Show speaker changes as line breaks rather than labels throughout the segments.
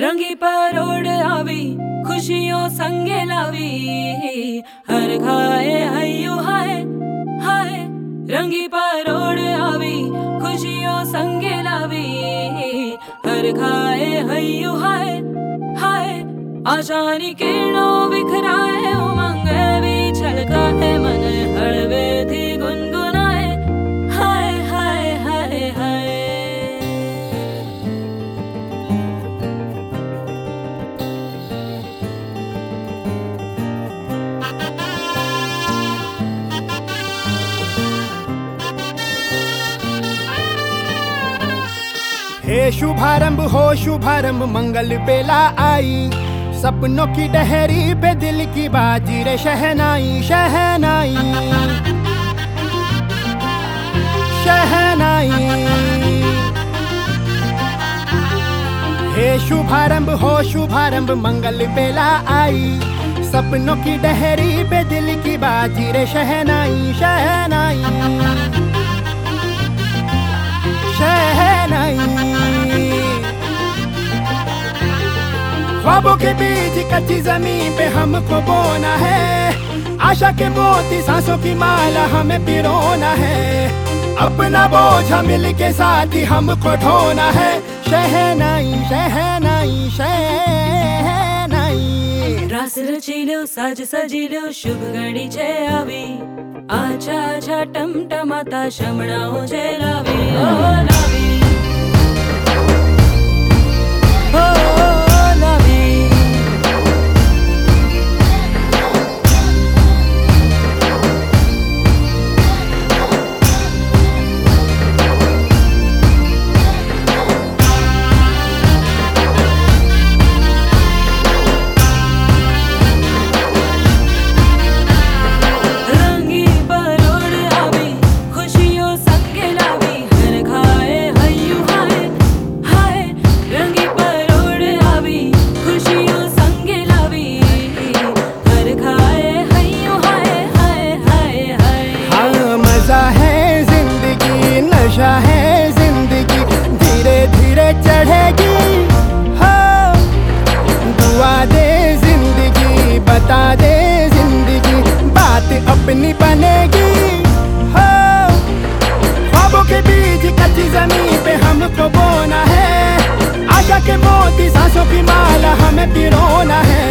रंगी परोड़ आवी, खुशियों संगे लावी। हर घाए हयू हाय हाय। रंगी परोड़ आवी, खुशियों संगे लावी। हर खाए हयू हाय हाय। आशानी किरणों बिखराए
हे शुभारंभ, हो शुभारंभ, मंगल बेला आई। सपनों की डहरी पे दिल की बाजी रे, शहनाई शहनाई। शहनाई। हे शुभारंभ, हो शुभारंभ, मंगल बेला आई। सपनों की डहरी पे दिल की बाजी रे, शहनाई शहनाई। शहनाई। ख्वाबों के बीच कच्ची ज़मीन पे हमको बोना है आशा के मोती सांसों की माला हमें पिरोना है अपना बोझ मिल के साथ ही हमको ढोना है शहनाई शहनाई शहनाई
रास रची लो साज सजी लो शुभ घड़ी छे आवी आछा आछा टमटमाता
शमणाओ छे लावी ओ नशा है ज़िंदगी धीरे धीरे चढ़ेगी। हाँ दुआ दे ज़िंदगी, बता दे ज़िंदगी, बात अपनी बनेगी। हाँ ख्वाबों के बीज कच्ची ज़मीन पे हमको बोना है। आशा के मोती, सांसों की माला हमें पिरोना है।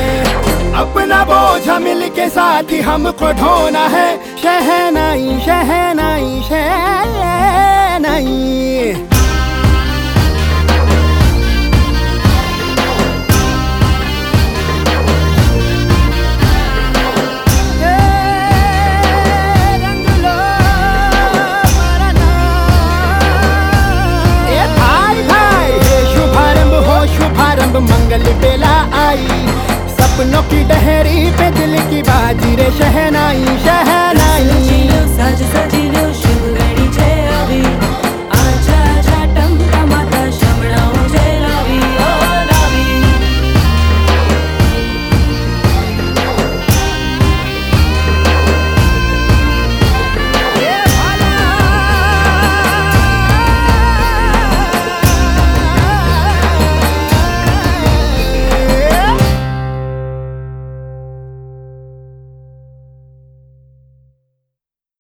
अपना बोझ मिल के साथ ही हमको ढोना है। शहनाई शहनाई शहनाई सपनों की डहरी पे दिल की बाजी रे शहनाई शहर।